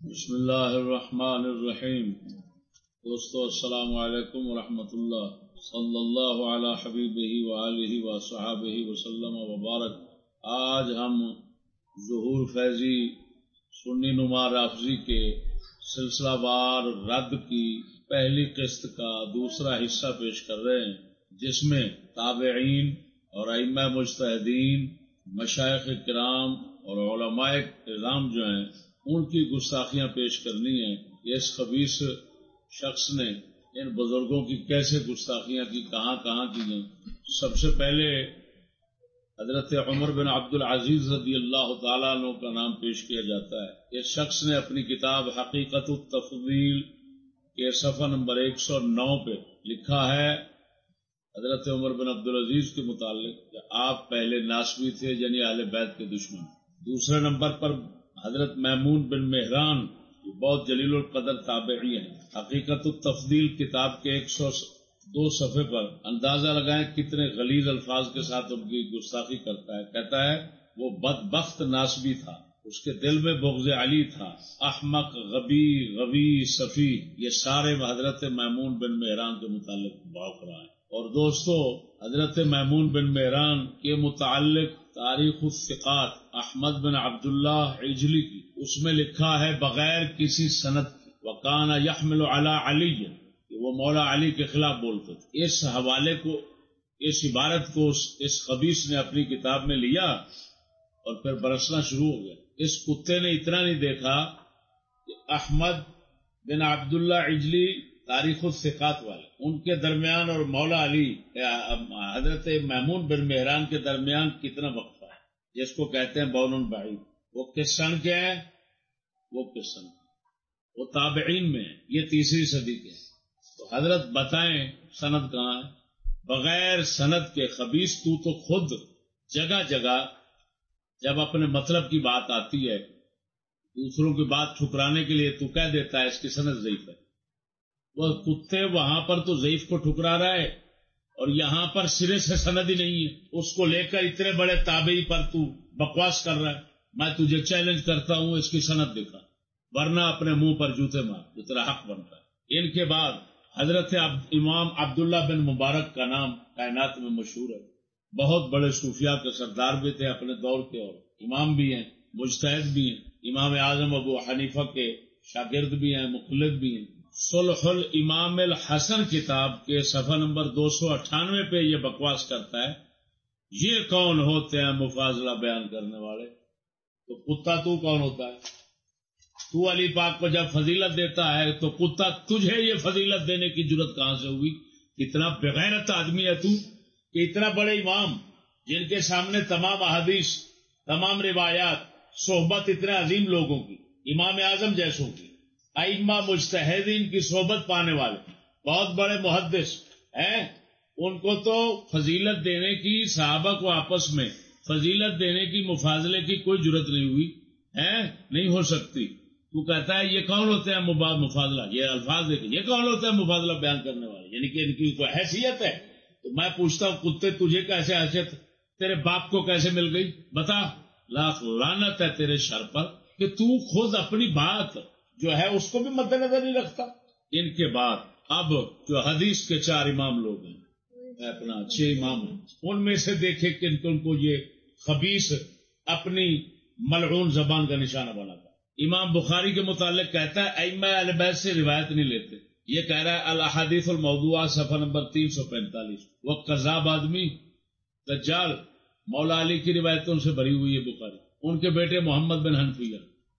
بسم اللہ الرحمن الرحیم. دوستو، السلام علیکم ورحمۃ اللہ. صلی اللہ علی حبیب ہی و صحاب ہی وسلم وبارک. آج ہم ظہور فیضی سنی نما رافضی کے سلسلہ وار رد کی پہلی قسط کا دوسرا حصہ پیش کر رہے ہیں، جس میں تابعین اور ائمہ مجتہدین مشائق کرام اور علماء کرام جو ہیں ان کی گستاخیاں پیش کرنی ہیں اس خبیص شخص نے ان بزرگوں کی کیسے گستاخیاں کی، کہاں کہاں کی ہیں؟ سب سے پہلے حضرت عمر بن عبد العزیز رضی اللہ تعالیٰ عنہ کا نام پیش کیا جاتا ہے۔ اس شخص نے اپنی کتاب حقیقت التفضیل کے صفحہ نمبر ایک سو نو پہ لکھا ہے۔ حضرت عمر بن عبد العزیز کے متعلق کہ آپ پہلے ناسوی تھے یعنی اہل بیت کے دشمن۔ دوسرے نمبر پر حضرت محمود بن مہران بہت جلیل القدر تابعی ہیں۔ حقیقت التفضیل کتاب کے ایک سو دو صفحے پر اندازہ لگائیں کتنے غلیظ الفاظ کے ساتھ ان کی گستاخی کرتا ہے۔ کہتا ہے، وہ بد بخت ناسبی تھا، اس کے دل میں بغض علی تھا۔ احمق، غبی، غوی، صفی، یہ سارے حضرت محمود بن مہران کے متعلق بھوک رہا اور دوستو، حضرت محمون بن مہران کے متعلق تاریخ الثقات، احمد بن عبداللہ عجلی کی۔ اس میں لکھا ہے، بغیر کسی صنعت کی وکان یحمل علی علی، کہ وہ مولا علی کے خلاف بولتے تھے۔ اس حوالے کو، اس عبارت کو اس خبیص نے اپنی کتاب میں لیا اور پھر برسنا شروع ہو گیا۔ اس کتے نے اتنا نہیں دیکھا کہ احمد بن عبداللہ عجلی تاریخ الثقات والے، ان کے درمیان اور مولا علی حضرت محمود بن مہران کے درمیان کتنا وقفہ ہے؟ جس کو کہتے ہیں بون بھائی وہ کس سن کے ہیں؟ وہ کس سن وہ تابعین میں یہ تیسری صدی کے ہیں۔ تو حضرت بتائیں سند کہاں ہے؟ بغیر سند کے خبیص تو تو خود جگہ جگہ جب اپنے مطلب کی بات آتی ہے، دوسروں کی بات ٹھکرانے کے لیے تو کہہ دیتا ہے اس کی سند ضعیف ہے۔ وہ کتے وہاں پر تو ضعیف کو ٹھکرا رہا ہے اور یہاں پر سرے سے سند ہی نہیں ہے۔ اس کو لے کر اتنے بڑے تابعی پر تو بکواس کر رہا ہے۔ میں تجھے چیلنج کرتا ہوں، اس کی صنعت دکھا۔ ورنہ اپنے منہ پر جوتے مار، جو تیرا حق بنتا ہے۔ ان کے بعد حضرت امام عبداللہ بن مبارک کا نام کائنات میں مشہور ہے۔ بہت بڑے صوفیاء کے سردار بھی تھے اپنے دور کے، اور امام بھی ہیں، مجتہد بھی ہیں۔ امام اعظم ابو حنیفہ کے شاگرد بھی ہیں، مخلد بھی ہیں۔ سلح الامام الحسن کتاب کے صفحہ نمبر دو سو اٹھانوے پہ یہ بکواس کرتا ہے، یہ کون ہوتے ہیں مفاضلہ بیان کرنے والے؟ تو کتا تو کون ہوتا ہے؟ تو علی پاک کو جب فضیلت دیتا ہے، تو کتا تجھے یہ فضیلت دینے کی ضرورت کہاں سے ہوگی؟ اتنا بغیرت آدمی ہے تو، کہ اتنا بڑے امام جن کے سامنے تمام احادیث، تمام روایات، صحبت اتنے عظیم لوگوں کی، امام اعظم جیسوں کی۔ ائمہ مجتہدین کی صحبت پانے والے بہت بڑے محدث ہیں۔ ان کو تو فضیلت دینے کی صحابہ کو آپس میں فضیلت دینے کی، مفاضلے کی کوئی ضرورت نہیں ہوئی۔ ہے نہیں ہو سکتی۔ تو کہتا ہے، یہ کون ہوتے ہیں مفاضلہ؟ یہ الفاظ دیکھیں۔ یہ کون ہوتا ہے مفاضلہ بیان کرنے والے؟ یعنی کہ ان کی کوئی حیثیت ہے؟ تو میں پوچھتا ہوں، کتے تجھے کیسے حیثیت، تیرے باپ کو کیسے مل گئی؟ بتا۔ لاکھ لانت ہے تیرے شر پر کہ تو خود اپنی بات جو ہے اس کو بھی مد نظر نہیں رکھتا۔ ان کے بعد اب جو حدیث کے چار امام لوگ ہیں اپنا چھ امام ہیں، ان میں سے دیکھے کہ ان کو یہ خبیص اپنی ملعون زبان کا نشانہ بناتا امام بخاری کے متعلق کہتا ہے ایما البید سے روایت نہیں لیتے۔ یہ کہہ رہا ہے الحادیث الموضوع صفحہ نمبر تین سو پینتالیس۔ وہ قذاب آدمی، دجال، مولا علی کی روایت ان سے بھری ہوئی ہے بخاری۔ ان کے بیٹے محمد بن حنفیہ۔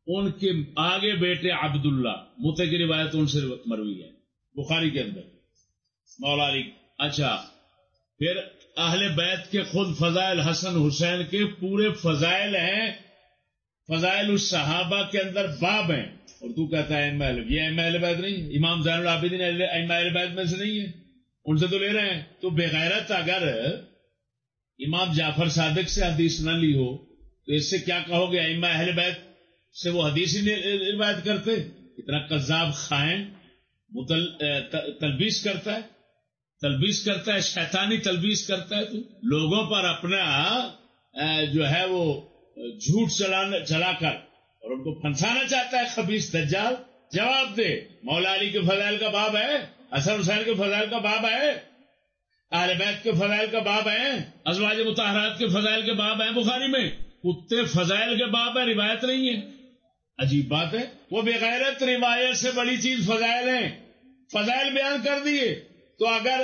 ان کے آگے بیٹے عبداللہ متے کی روایت ان سے مروی ہے، بخاری کے اندر۔ مولا علی اچھا پھر اہل بیت کے خود فضائل حسن حسین کے پورے فضائل ہیں، فضائل اس صحابہ کے اندر باب ہیں۔ اور تو کہتا ہے یہ ایم اہل بیت نہیں، امام زین العابدین ایم اہل بیت میں سے نہیں ہے۔ ان سے تو لے رہے ہیں۔ تو بغیرت اگر امام جعفر صادق سے حدیث نہ لی ہو، تو اس سے کیا کہو گے؟ اما اہل بیت سے وہ حدیث ہی روایت کرتے، اتنا قذاب خائن تلبیس کرتا ہے، تلبیس کرتا ہے، شیطانی تلبیس کرتا ہے، تو لوگوں پر اپنا جو ہے وہ جھوٹ چلا چلا کر، اور ان کو پھنسانا چاہتا ہے خبیص دجال جواب دے۔ مولا علی کے فضائل کا باب ہے اصل حسین کے فضائل کا باب ہے، اہل بیت کے فضائل کا باب ہے، ازواج متحرات کے فضائل کے باب ہیں۔ بخاری میں کتے فضائل کے باب ہے روایت نہیں ہے۔ عجیب بات ہے۔ وہ بغیرت روایت سے بڑی چیز فضائل ہیں۔ فضائل بیان کر دیے۔ تو اگر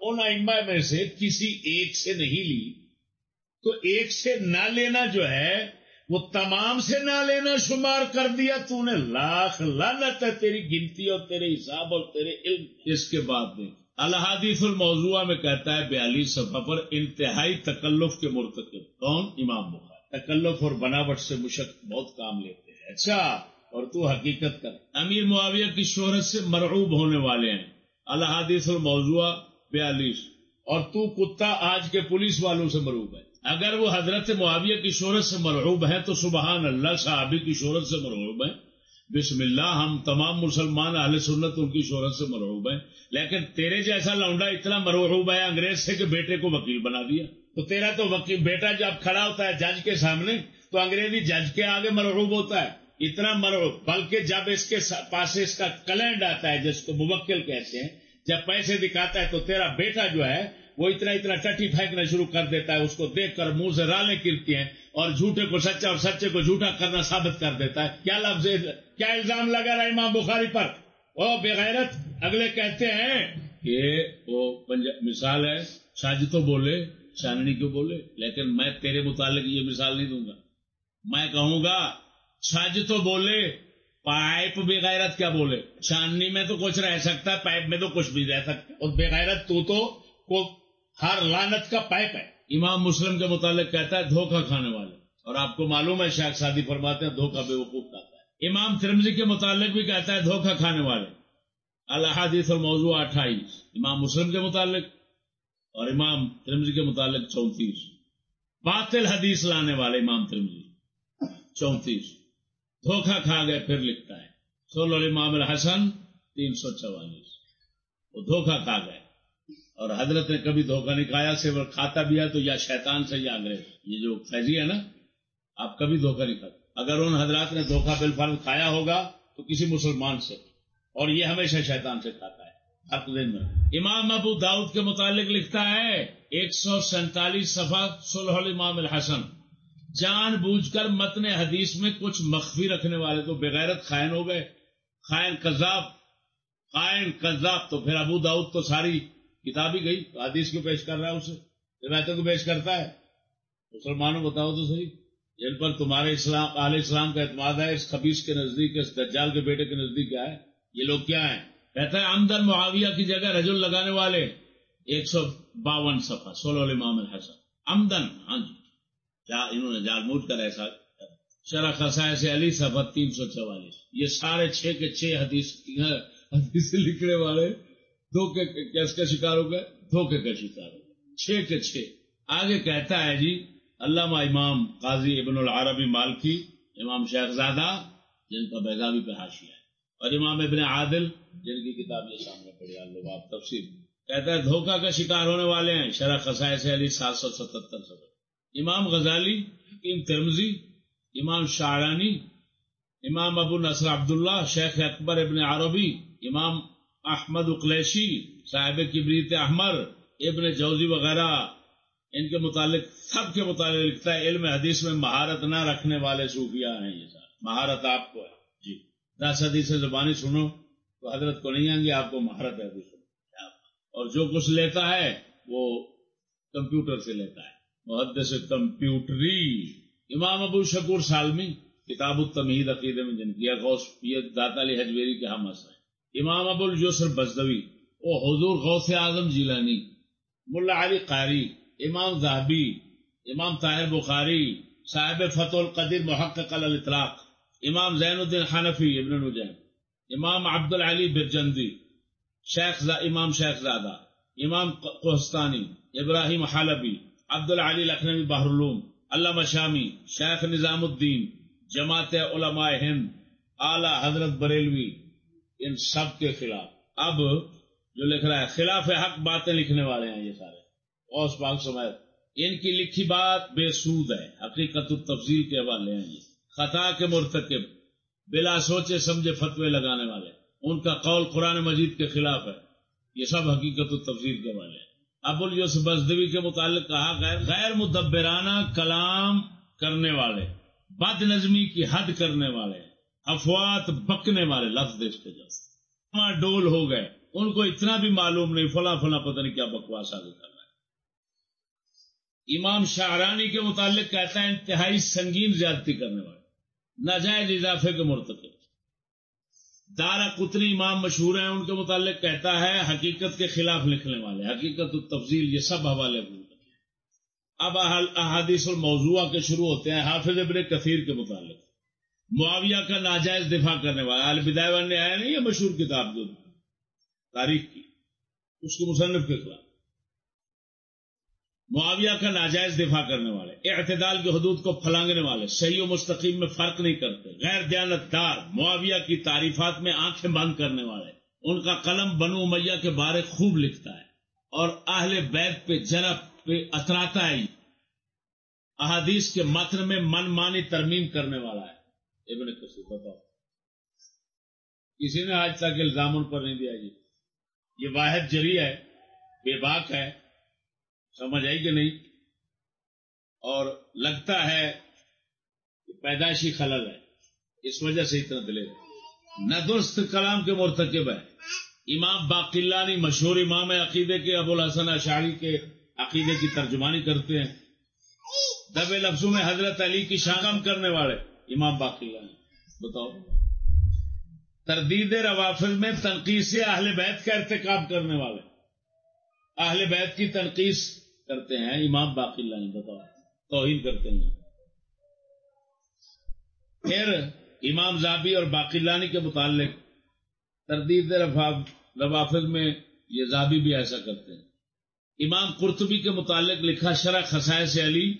ان ائمہ میں سے کسی ایک سے نہیں لی، تو ایک سے نہ لینا جو ہے، وہ تمام سے نہ لینا شمار کر دیا۔ تو نے لاکھ لانت ہے تیری گنتی اور تیرے حساب اور تیرے علم۔ اس کے بعد میں الحادیث الموضوع میں کہتا ہے، بیالیس صفحہ پر انتہائی تکلف کے مرتکب۔ کون؟ امام بخار تکلف اور بناوٹ سے مشق بہت کام لیتے ہیں۔ اچھا اور تو حقیقت کر۔ امیر معاویہ کی شہرت سے مرعوب ہونے والے ہیں۔ الحادیث الموضوع بیالیس۔ اور تو کتا آج کے پولیس والوں سے مرعوب ہے۔ اگر وہ حضرت معاویہ کی شہرت سے مرعوب ہے تو سبحان اللہ، صحابی کی شہرت سے مرعوب ہے۔ بسم اللہ، ہم تمام مسلمان اہل سنت ان کی شہرت سے مرعوب ہیں۔ لیکن تیرے جیسا لونڈا اتنا مرعوب ہے، انگریز سے کہ بیٹے کو وکیل بنا دیا۔ تو تیرا تو وکیل بیٹا جب کھڑا ہوتا ہے جج کے سامنے، تو انگریزی جج کے آگے مرعوب ہوتا ہے۔ اتنا مرعوب، بلکہ جب اس کے پاس اس کا کلینڈ آتا ہے، جس کو موکل کہتے ہیں، جب پیسے دکھاتا ہے تو تیرا بیٹا جو ہے، وہ اتنا اتنا ٹٹی پھینکنا شروع کر دیتا ہے، اس کو دیکھ کر منہ سے رالیں گرتی ہیں اور جھوٹے کو سچا اور سچے کو جھوٹا کرنا ثابت کر دیتا ہے۔ کیا لفظ کیا الزام لگا رہا ہے امام بخاری پر؟ وہ بغیرت، اگلے کہتے ہیں کہ وہ مثال ہے ساج تو بولے چاندنی کو بولے لیکن میں تیرے متعلق یہ مثال نہیں دوں گا۔ میں کہوں گا سج تو بولے، پائپ بغیرت کیا بولے؟ چاندنی میں تو کچھ رہ سکتا ہے پائپ میں تو کچھ بھی رہ سکتا۔ اور بغیرت تو تو ہر لانت کا پائپ ہے۔ امام مسلم کے متعلق کہتا ہے، دھوکہ کھانے والے۔ اور آپ کو معلوم ہے شاید شادی فرماتے ہیں، دھوکہ بے وقوف کہتا ہے۔ امام ترمزی کے متعلق بھی کہتا ہے، دھوکہ کھانے والے۔ الحادیث اور موضوع اٹھائیس۔ امام مسلم کے متعلق اور امام ترمزی کے متعلق چونتیس۔ باطل حدیث لانے والے امام ترمزی چونتیس۔ دھوکہ کھا گئے پھر لکھتا ہے۔ سولہ امام الحسن تین سو چوالیس۔ وہ دھوکہ کھا گئے۔ اور حضرت نے کبھی دھوکہ نہیں کھایا سے وہ کھاتا بھی ہے تو یا شیطان سے یا انگریز یہ جو فیضی ہے نا، آپ کبھی دھوکہ نہیں کھاتے۔ اگر ان حضرات نے دھوکہ بالفرض کھایا ہوگا تو کسی مسلمان سے۔ اور یہ ہمیشہ شیطان سے کھاتا ہے۔ ہر دن میں۔ امام ابو داؤد کے متعلق لکھتا ہے، ایک سو سینتالیس صفحہ سلح امام الحسن۔ جان بوجھ کر متن حدیث میں کچھ مخفی رکھنے والے تو بغیرت خائن ہو گئے۔ خائن کذاب خائن کذاب تو پھر ابو داؤد تو ساری کتاب ہی گئی، حدیث کو پیش کر رہا ہے اسے، روایتوں کو پیش کرتا ہے۔ مسلمانوں بتاؤ تو صحیح۔ جن پر تمہارے اسلام، اہل اسلام کا اعتماد ہے، اس خبیص کے نزدیک، اس دجال کے بیٹے کے نزدیک کیا ہے یہ لوگ کیا ہیں؟ کہتا ہے آمدن معاویہ کی جگہ رجل لگانے والے، ایک سو باون صفحہ، سولہ امام الحسن۔ آمدن ہاں جی۔ انہوں نے جال موٹ کر ایسا شرح خسائے سے علی صفحہ تین سو چوالیس۔ یہ سارے چھ کے چھ حدیث حدیث لکھنے والے۔ دھوکے کیس کا شکار ہو گئے، دھوکے کا شکار ہو گئے۔ چھ کے چھ۔ آگے کہتا ہے جی علامہ امام قاضی ابن العربی مالکی، امام شیخ زادہ، جن کا بیگاوی پہ حاشی ہے۔ اور امام ابن عادل، جن کی کتاب یہ سامنے پڑی اللہ آپ تفصیل، کہتا ہے دھوکہ کا شکار ہونے والے ہیں، شرح خسائے سے علی سات سو ستہتر سو امام غزالی، حکیم ترمزی امام شاعرانی، امام ابو نصر عبداللہ، شیخ اکبر ابن عربی، امام احمد اقلیشی، صاحب کبریت احمر، ابن جوزی وغیرہ۔ ان کے متعلق، سب کے متعلق لکھتا ہے، علم حدیث میں مہارت نہ رکھنے والے صوفیاء ہیں یہ سارے مہارت آپ کو ہے۔ دس حدیث سے زبانی سنو تو حضرت کو نہیں آئیں گے آپ کو مہارت ہے اور جو کچھ لیتا ہے، وہ کمپیوٹر سے لیتا ہے۔ محدث کمپیوٹری۔ امام ابو شکور سالمی، کتاب التمہید عقیدے میں جن کیا غوث، یہ داتا علی حجویری کے ہاں ہم اثر امام ابو الجسر بزدوی او حضور غوث اعظم جیلانی، ملا علی قاری، امام زہبی امام طاہر بخاری، صاحب فتح القدیر محقق الاطلاق۔ امام زین الدین حنفی، ابن نجیم. امام عبد العلی برجندی، شیخ زا امام شیخ زادہ. امام قہستانی، ابراہیم حلبی عبد العلی لکھنوی بحر العلوم علامہ شامی، شیخ نظام الدین، جماعت علماء ہند، اعلی حضرت بریلوی، ان سب کے خلاف. اب جو لکھ رہا ہے، خلاف حق باتیں لکھنے والے ہیں یہ سارے. اوس پاک سمیت. ان کی لکھی بات بے سود ہے، حقیقت التفضیل کے حوالے ہیں یہ. خطا کے مرتکب، بلا سوچے سمجھے فتوے لگانے والے۔ ان کا قول قرآن مجید کے خلاف ہے۔ یہ سب حقیقت و تفصیل کے والے ہیں۔ ابو الیوس بزدوی کے متعلق کہا، غیر غیر مدبرانہ کلام کرنے والے، بد نظمی کی حد کرنے والے، افوات بکنے والے، لفظ دیکھتے جاتے ڈول ہو گئے۔ ان کو اتنا بھی معلوم نہیں، فلاں فلاں پتہ نہیں کیا بکواس آگے کر رہا ہے۔ امام شاہرانی کے متعلق کہتا ہے، انتہائی سنگین زیادتی کرنے والے۔ ناجائز اضافے کے مرتکب۔ دارا کتنی امام مشہور ہیں، ان کے متعلق کہتا ہے، حقیقت کے خلاف لکھنے والے، حقیقت و تفضیل یہ سب حوالے اب احادیث الموضوع کے شروع ہوتے ہیں، حافظ ابن کثیر کے متعلق۔ معاویہ کا ناجائز دفاع کرنے والا البدایہ نے آیا نہیں، یہ مشہور کتاب جو تاریخ کی، اس کے مصنف کے خلاف۔ معاویہ کا ناجائز دفاع کرنے والے، اعتدال کی حدود کو پھلانگنے والے، صحیح و مستقیم میں فرق نہیں کرتے، غیر دیانت دار معاویہ کی تعریفات میں آنکھیں بند کرنے والے۔ ان کا قلم بنو میاں کے بارے خوب لکھتا ہے۔ اور اہل بیت پہ جنب پہ اتراتا ہے۔ احادیث کے متن میں من مانی ترمیم کرنے والا ہے۔ ابن کسی بتاؤ۔ کسی نے آج تک الزام ان پر نہیں دیا جی۔ یہ واحد جری ہے، بے باک ہے۔ سمجھ آئی کہ نہیں؟ اور لگتا ہے کہ پیدائشی خلل ہے۔ اس وجہ سے اتنا دلے نہ درست کلام کے مرتکب ہے۔ امام باقلانی مشہور امام عقیدے کے ابو الحسن اشاری کے عقیدے کی ترجمانی کرتے ہیں۔ دب لفظوں میں حضرت علی کی شاغم کرنے والے امام باقلانی۔ بتاؤ۔ تردید روافظ میں تنقید سے اہل بیت کا ارتکاب کرنے والے۔ اہل بیت کی تنقید کرتے ہیں، امام باقی اللہ بتاؤ توہین کرتے ہیں۔ پھر امام زابی اور باقی لانی کے متعلق تردید روافظ میں یہ زابی بھی ایسا کرتے ہیں۔ امام قرطبی کے متعلق لکھا شرح خسائے سے علی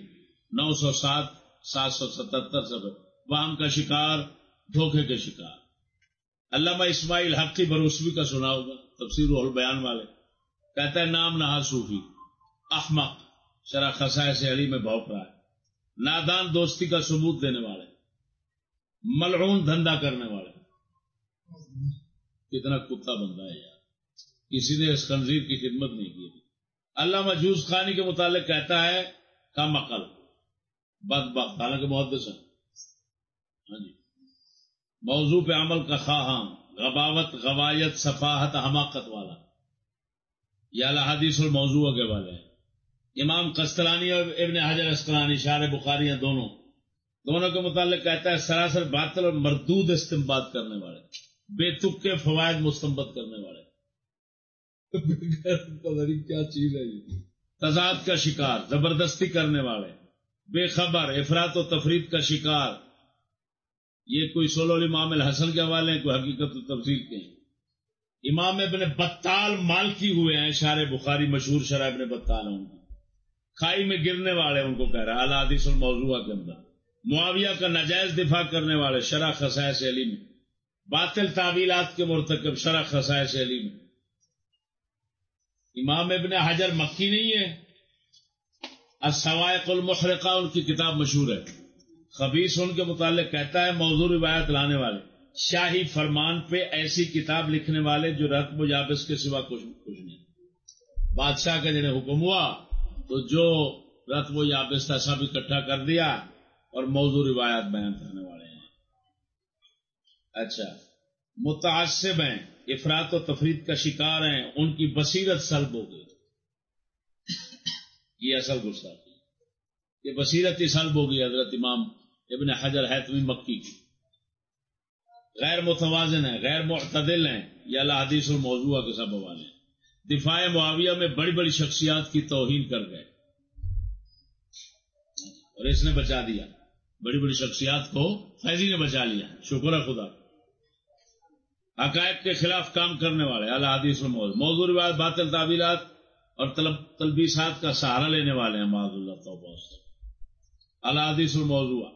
نو سو سات سات سو ستہتر سب وام کا شکار دھوکے کے شکار۔ علامہ اسماعیل حقی بروسوی کا سنا ہوگا، تفسیر البیان والے۔ کہتا ہے، نام نہا صوفی۔ احمق، شرح خسائے سے علی میں بھوک رہا ہے۔ نادان دوستی کا ثبوت دینے والے ملعون دھندا کرنے والے کتنا کتا بندہ ہے یار۔ کسی نے اس خنزیر کی خدمت نہیں کی اللہ مجوز خانی کے متعلق کہتا ہے، کم عقل۔ بد بخت، حالانکہ محدث ہے ہاں جی۔ موضوع پہ عمل کا خواہاں، غباوت، غوایت، صفاحت، حماقت والا۔ یا الحادیث الموضوع کے والے ہیں۔ امام قسطلانی اور ابن حجر اسکلانی شار بخاری ہیں دونوں۔ دونوں کے متعلق کہتا ہے سراسر باطل اور مردود استمباد کرنے والے بے تک کے فوائد مستمبت کرنے والے۔ کیا چیز ہے یہ؟ تضاد کا شکار زبردستی کرنے والے بے خبر افراد و تفرید کا شکار۔ یہ کوئی سولو امام الحسن کے حوالے ہیں کوئی حقیقت و تفصیل کے ہیں۔ امام ابن بطال مالکی ہوئے ہیں شار بخاری مشہور شرح ابن بطال ہیں کھائی میں گرنے والے ان کو کہہ رہا ہے۔ حدیث الموضوع کے اندر۔ معاویہ کا نجائز دفاع کرنے والے شرح خسائے سے علی میں۔ باطل تعویلات کے مرتکب شرح خسائے سے علی میں۔ امام ابن حجر مکی نہیں ہے۔ السوائق المحرقہ ان کی کتاب مشہور ہے۔ خبیص ان کے متعلق کہتا ہے، موضوع روایت لانے والے۔ شاہی فرمان پہ ایسی کتاب لکھنے والے جو رقم و کے سوا کچھ کچھ نہیں۔ بادشاہ کا جنہیں حکم ہوا تو جو رت وہ یابستہ سب اکٹھا کر دیا اور موضوع روایات بیان کرنے والے ہیں۔ اچھا۔ متاثب ہیں افراد و تفرید کا شکار ہیں، ان کی بصیرت سلب ہو گئی۔ یہ اصل غصہ یہ بصیرت ہی سلب ہو گئی حضرت امام ابن حجر ہے تمہیں مکی کی۔ غیر متوازن ہے غیر معتدل ہیں، یہ اللہ حدیث الموضوع کے سب حوالے ہیں۔ دفاع معاویہ میں بڑی بڑی شخصیات کی توہین کر گئے اور اس نے بچا دیا بڑی بڑی شخصیات کو فیضی نے بچا لیا شکر ہے خدا عقائد کے خلاف کام کرنے والے اللہ حدیث موضوع موضوع روایت، باطل تعبیرات اور تلبیسات کا سہارا لینے والے ہیں معذ اللہ تو اللہ حدیث الموضوع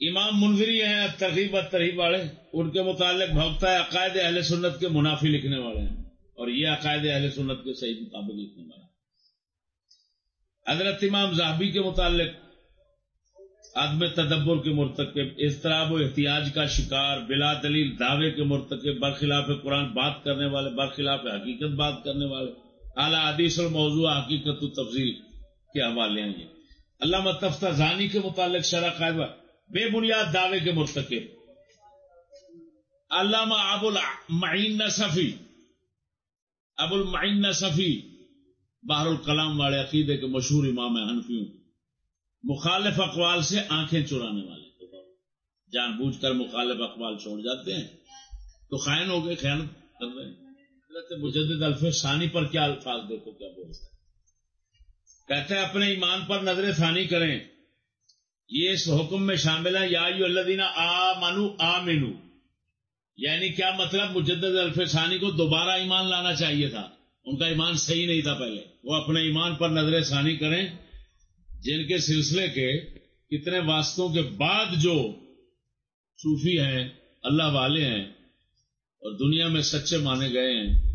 امام منظری ہیں، ترغیب ترغیب والے۔ ان کے متعلق بھوکتا ہے، عقائد اہل سنت کے منافی لکھنے والے ہیں۔ اور یہ عقائد اہل سنت کے صحیح مطابق لکھنے والا حضرت امام زاہبی کے متعلق، عدم تدبر کے مرتکب، اضطراب و احتیاج کا شکار، بلا دلیل دعوے کے مرتکب، برخلاف قرآن بات کرنے والے، برخلاف حقیقت بات کرنے والے، اعلیٰ حدیث الموضوع حقیقت و تفضیل کے حوالے ہیں یہ۔ علامہ تفتہ زانی کے متعلق شرح قائبہ بے بنیاد دعوے کے مرتکب۔ علامہ ابو المعین صفی ابو المعین صفی، بحر الکلام والے عقیدے کے مشہور امام حنفیوں، مخالف اقوال سے آنکھیں چرانے والے۔ جان بوجھ کر مخالف اقوال چھوڑ جاتے ہیں۔ تو خائن ہو گئے خیال کر رہے ہیں۔ مجدد الف ثانی پر کیا الفاظ دیکھو، کیا بولتا ہے کہتے ہیں، اپنے ایمان پر نظر ثانی کریں۔ یہ اس حکم میں شامل ہے یا یو اللہ دینا آ منو آ مینو یعنی کیا مطلب مجدد الف ثانی کو دوبارہ ایمان لانا چاہیے تھا؟ ان کا ایمان صحیح نہیں تھا پہلے۔ وہ اپنے ایمان پر نظر ثانی کریں جن کے سلسلے کے کتنے واسطوں کے بعد جو صوفی ہیں اللہ والے ہیں اور دنیا میں سچے مانے گئے ہیں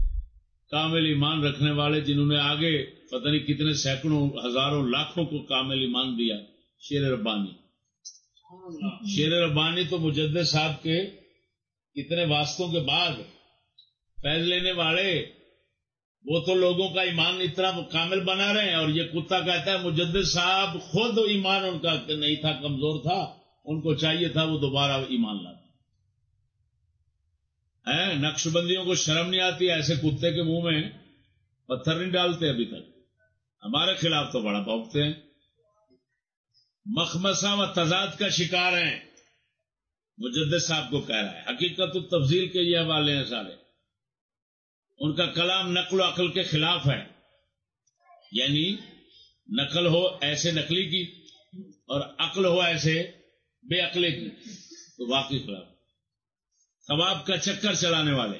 کامل ایمان رکھنے والے جنہوں نے آگے پتہ نہیں کتنے سینکڑوں ہزاروں لاکھوں کو کامل ایمان دیا شیر ربانی۔ شیر ربانی تو مجدد صاحب کے کتنے واسطوں کے بعد فیض لینے والے، وہ تو لوگوں کا ایمان اتنا کامل بنا رہے ہیں اور یہ کتا کہتا ہے، مجدد صاحب خود ایمان ان کا نہیں تھا، کمزور تھا، ان کو چاہیے تھا وہ دوبارہ ایمان لاتے۔ نقش بندیوں کو شرم نہیں آتی ایسے کتے کے منہ میں پتھر نہیں ڈالتے ابھی تک۔ ہمارے خلاف تو بڑا بھوکتے ہیں۔ مخمسا و تضاد کا شکار ہیں۔ مجدد صاحب کو کہہ رہا ہے۔ حقیقت تفضیل کے یہ حوالے ہیں سارے۔ ان کا کلام نقل و عقل کے خلاف ہے۔ یعنی نقل ہو ایسے نقلی کی اور عقل ہو ایسے بے عقلے کی۔ تو واقعی خلاف۔ ثواب کا چکر چلانے والے۔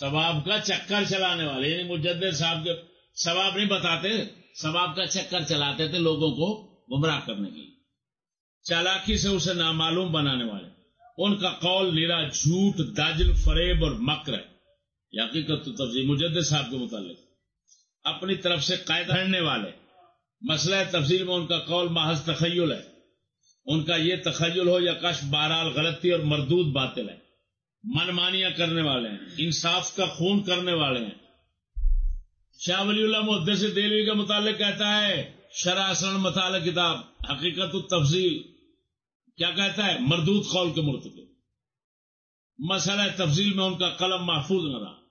ثواب کا چکر چلانے والے۔ یعنی مجدد صاحب کے ثواب نہیں بتاتے، ثواب کا چکر چلاتے تھے لوگوں کو گمراہ کرنے کی چالاکی سے اسے نامعلوم بنانے والے۔ ان کا قول نیرا جھوٹ، داجل، فریب اور مکر ہے۔ حقیقت تفضیل مجدد صاحب کے متعلق۔ اپنی طرف سے قائد ہڑنے والے، مسئلہ تفضیل میں ان کا قول محض تخیل ہے۔ ان کا یہ تخیل ہو، یا کش بہرحال غلطی اور مردود باطل ہے۔ من مانیاں کرنے والے ہیں، انصاف کا خون کرنے والے ہیں۔ شاہ ولی اللہ محدث سے دلوی کے متعلق کہتا ہے، شرح مطالعہ کتاب، حقیقت التفضیل کیا کہتا ہے؟ مردود قول کے مرتکب۔ مسئلہ تفضیل میں ان کا قلم محفوظ نہ رہا۔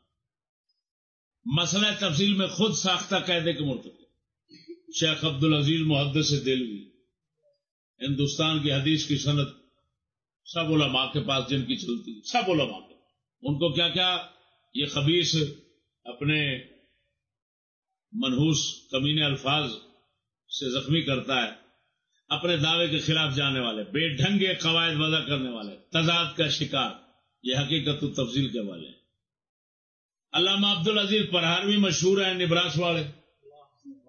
مسئلہ تفصیل میں خود ساختہ قیدے کے مرتبہ شیخ عبد العزیز محدث سے دلوی ہندوستان کی حدیث کی صنعت سب علماء کے پاس جن کی چلتی سب علماء کے۔ ان کو کیا کیا؟ یہ خبیص اپنے منحوس کمینے الفاظ سے زخمی کرتا ہے۔ اپنے دعوے کے خلاف جانے والے، بے ڈھنگے قواعد وضع کرنے والے، تضاد کا شکار، یہ حقیقت تفضیل کے والے علامہ عبد العزیز پرہاروی مشہور ہیں، نبراس والے۔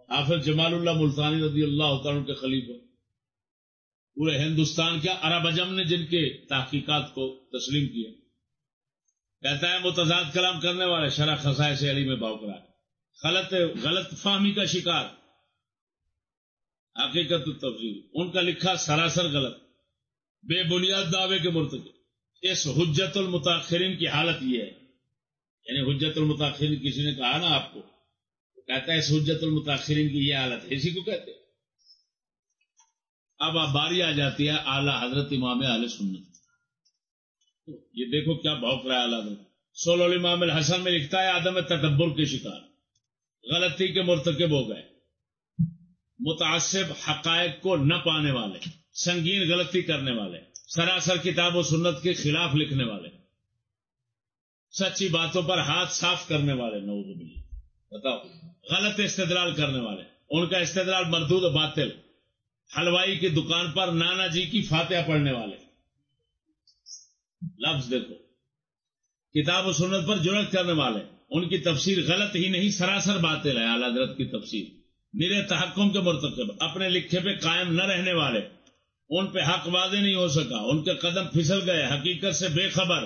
حافظ جمال اللہ ملتانی رضی اللہ عنہ کے خلیفہ پورے ہندوستان کیا عرب اجم نے جن کے تحقیقات کو تسلیم کیا۔ کہتا ہے، متضاد کلام کرنے والے شرح خسائے سے علی میں باؤکرا غلط غلط فہمی کا شکار۔ حقیقت تفضیل ان کا لکھا سراسر غلط۔ بے بنیاد دعوے کے مرتکب اس حجت المتاخرین کی حالت یہ ہے۔ یعنی حجت المتاخرین کسی نے کہا نا آپ کو کہتا ہے اس حجت المتاخرین کی یہ حالت ہے۔ اسی کو کہتے ہیں۔ اب اب باری آ جاتی ہے اعلیٰ حضرت امام علیہ سنت۔ یہ دیکھو کیا بھوک رہا ہے اعلیٰ حضرت۔ سولو امام الحسن میں لکھتا ہے آدم تدبر کے شکار۔ غلطی کے مرتکب ہو گئے۔ متاثب حقائق کو نہ پانے والے، سنگین غلطی کرنے والے، سراسر کتاب و سنت کے خلاف لکھنے والے، سچی باتوں پر ہاتھ صاف کرنے والے نوز بتاؤ، غلط استدلال کرنے والے، ان کا استدلال مردود باطل۔ حلوائی کی دکان پر نانا جی کی فاتحہ پڑھنے والے۔ لفظ دیکھو، کتاب و سنت پر جڑت کرنے والے، ان کی تفسیر غلط ہی نہیں، سراسر باطل ہے، اعلی حضرت کی تفسیر۔ میرے تحکم کے مرتکب، اپنے لکھے پہ قائم نہ رہنے والے، ان پہ حق واضح نہیں ہو سکا، ان کے قدم پھسل گئے، حقیقت سے بے خبر،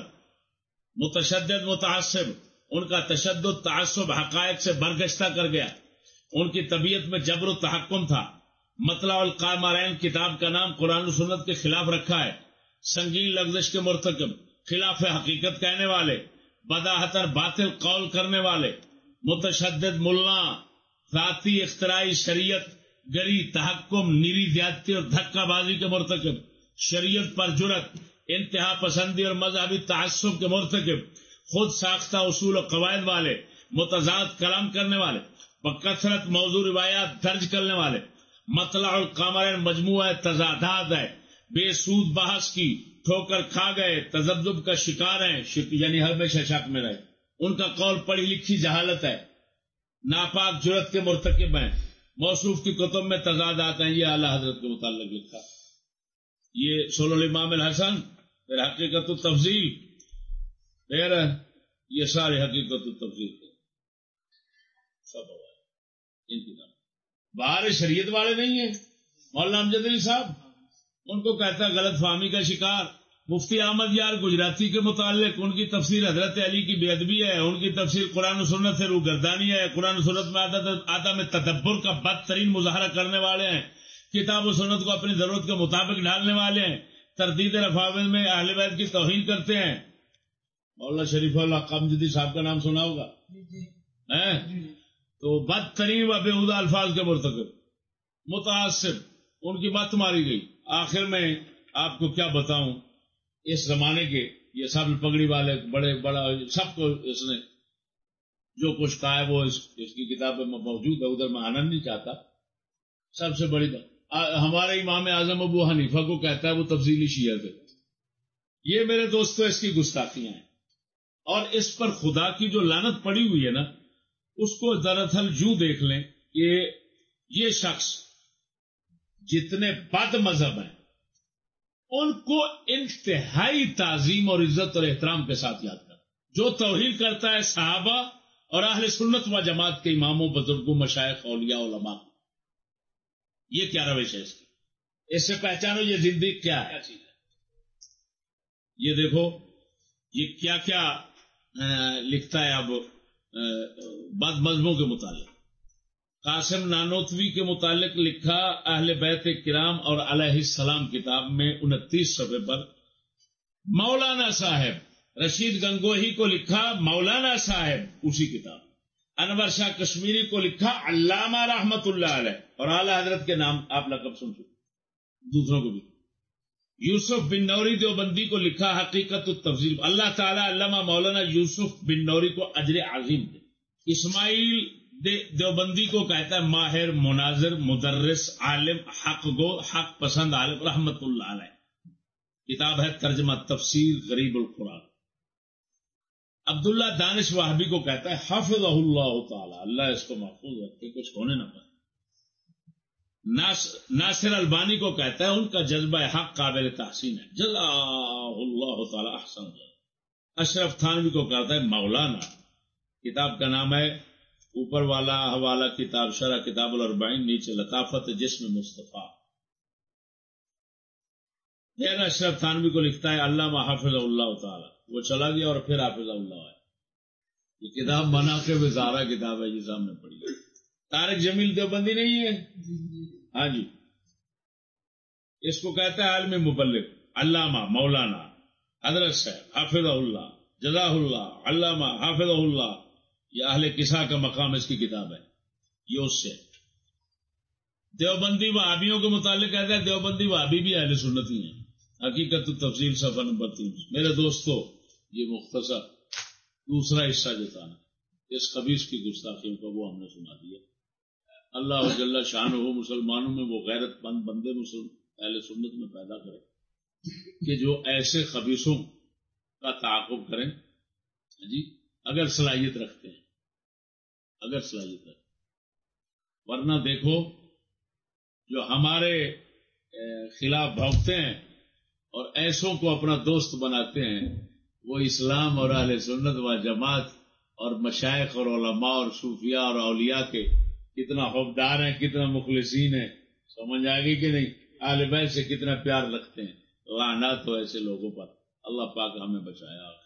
متشدد، متعصب، ان کا تشدد، تعصب، حقائق سے برگشتہ کر گیا۔ ان کی طبیعت میں جبر و تحکم تھا۔ مطلع القامرین کتاب کا نام قرآن و سنت کے خلاف رکھا ہے۔ سنگین لفزش کے مرتکب، خلاف حقیقت کہنے والے بداحتر باطل قول کرنے والے، متشدد ملا ذاتی اختراعی شریعت گری تحکم نیری زیادتی اور دھکا بازی کے مرتکب۔ شریعت پر جرت انتہا پسندی اور مذہبی تعصب کے مرتکب۔ خود ساختہ اصول و قواعد والے، متضاد کلام کرنے والے۔ بکثرت موضوع روایات درج کرنے والے۔ مطلع القمر مجموعہ تضادات ہے بے سود بحث کی، ٹھوکر کھا گئے تجدب کا شکار ہیں یعنی ہمیشہ شک میں رہے۔ ان کا قول پڑھی لکھی جہالت ہے۔ ناپاک جرت کے مرتکب ہیں۔ موصوف کی کتب میں تضاد آتے ہیں، یہ اعلیٰ حضرت کے متعلق لکھا۔ یہ سول الامام الحسن، پھر حقیقت التفضیل۔ پھر یہ سارے حقیقت التفضیل سب ان کی نام۔ باہر شریعت والے نہیں ہیں۔ مولانا امجد علی صاحب، ان کو کہتا غلط فہمی کا شکار۔ مفتی احمد یار گجراتی کے متعلق ان کی تفسیر حضرت علی کی بے ادبی ہے ان کی تفسیر قرآن و سنت سے روگردانی ہے قرآن و سنت میں آتا میں تدبر کا بدترین مظاہرہ کرنے والے ہیں کتاب و سنت کو اپنی ضرورت کے مطابق ڈالنے والے ہیں تردید رفاوت میں اہل بیت کی توہین کرتے ہیں۔ مولانا شریف اللہ قمجدی صاحب کا نام سنا ہوگا؟ تو بدترین و بےحدہ الفاظ کے مرتکب متاثر ان کی بات ماری گئی۔ آخر میں آپ کو کیا بتاؤں؟ اس زمانے کے یہ سب پگڑی والے بڑے بڑا سب کو اس نے جو کچھ کہا ہے وہ اس, اس کی کتاب میں موجود ہے ادھر میں آنند نہیں چاہتا۔ سب سے بڑی بات۔ ہمارے امام اعظم ابو حنیفہ کو کہتا ہے وہ تفصیلی شیعہ ہے یہ میرے دوستو اس کی گستاخیاں ہیں۔ اور اس پر خدا کی جو لانت پڑی ہوئی ہے نا اس کو دراصل جو دیکھ لیں کہ یہ شخص جتنے بد مذہب ہیں ان کو انتہائی تعظیم اور عزت اور احترام کے ساتھ یاد کر جو توہین کرتا ہے صحابہ اور اہل سنت و جماعت کے اماموں، بزرگوں مشائق اولیاء، علماء۔ یہ کیا روش ہے اس کی؟ اس سے پہچانو یہ زندگی کیا ہے؟ یہ دیکھو، یہ کیا کیا لکھتا ہے اب بد مذہبوں کے متعلق۔ قاسم نانوتوی کے متعلق لکھا اہل بیت کرام اور علیہ السلام کتاب میں انتیس صفحے پر، مولانا صاحب، رشید گنگوہی کو لکھا مولانا صاحب، اسی کتاب۔ انور شاہ کشمیری کو لکھا علامہ رحمت اللہ علیہ۔ اور اعلی حضرت کے نام آپ لقب سن چکے دوسروں کو بھی۔ یوسف بن نوری دیوبندی کو لکھا حقیقت التفضیل۔ اللہ تعالیٰ علامہ مولانا یوسف بن نوری کو اجر عظیم دے۔ اسماعیل دیوبندی کو کہتا ہے ماہر، مناظر، مدرس، عالم، حق گو، حق پسند عالم، رحمت اللہ علیہ۔ کتاب ہے ترجمہ تفسیر غریب القرآن۔ عبداللہ دانش واہبی کو کہتا ہے حافظ اللہ تعالی، اللہ اس کو محفوظ رکھے، کچھ ہونے نہ پائے۔ ناصر البانی کو کہتا ہے، ان کا جذبہ حق قابل تحسین ہے۔ جزا اللہ تعالی احسن۔ اشرف تھانوی کو کہتا ہے، مولانا۔ کتاب کا نام ہے اوپر والا حوالہ کتاب، شرح کتاب الربعین نیچے لطافت جسم مصطفیٰ۔ پھر اشرف تھانوی کو لکھتا ہے اللہ حافظ اللہ تعالی۔ وہ چلا گیا اور پھر حافظ اللہ ہے یہ کتاب بنا کے وزارہ کتاب ہے، یہ سامنے پڑی تارک جمیل دیوبندی نہیں ہے؟ ہاں جی۔ اس کو کہتا ہے عالم مبلک علامہ مولانا، حضرت صاحب حافظ اللہ جزا اللہ، علامہ حافظ اللہ۔ یہ اہل کسا کا مقام اس کی کتاب ہے۔ یہ اس سے۔ دیوبندی وہابیوں کے متعلق کہتا ہے، دیوبندی وہابی بھی اہل سنتی ہیں۔ حقیقت تفصیل صفحہ نمبر تین۔ میرے دوستو، یہ مختصر دوسرا حصہ جو تھا نا اس خبیص کی گستاخیوں کا وہ ہم نے سنا دیا۔ اللہ جل شان ہو مسلمانوں میں وہ غیرت مند بندے مسلم اہل سنت میں پیدا کرے کہ جو ایسے خبیصوں کا تعاقب کریں۔ جی اگر صلاحیت رکھتے ہیں۔ اگر صلاحیت رکھتے ورنہ دیکھو، جو ہمارے خلاف بھوکتے ہیں اور ایسوں کو اپنا دوست بناتے ہیں، وہ اسلام اور اہل سنت و جماعت اور مشائق اور علماء اور صوفیاء اور اولیاء کے کتنا خوفدار ہیں، کتنا مخلصین ہیں، سمجھ آ گئی کہ نہیں؟ اہل بیت سے کتنا پیار رکھتے ہیں۔ لعنات تو ایسے لوگوں پر۔ اللہ پاک ہمیں بچایا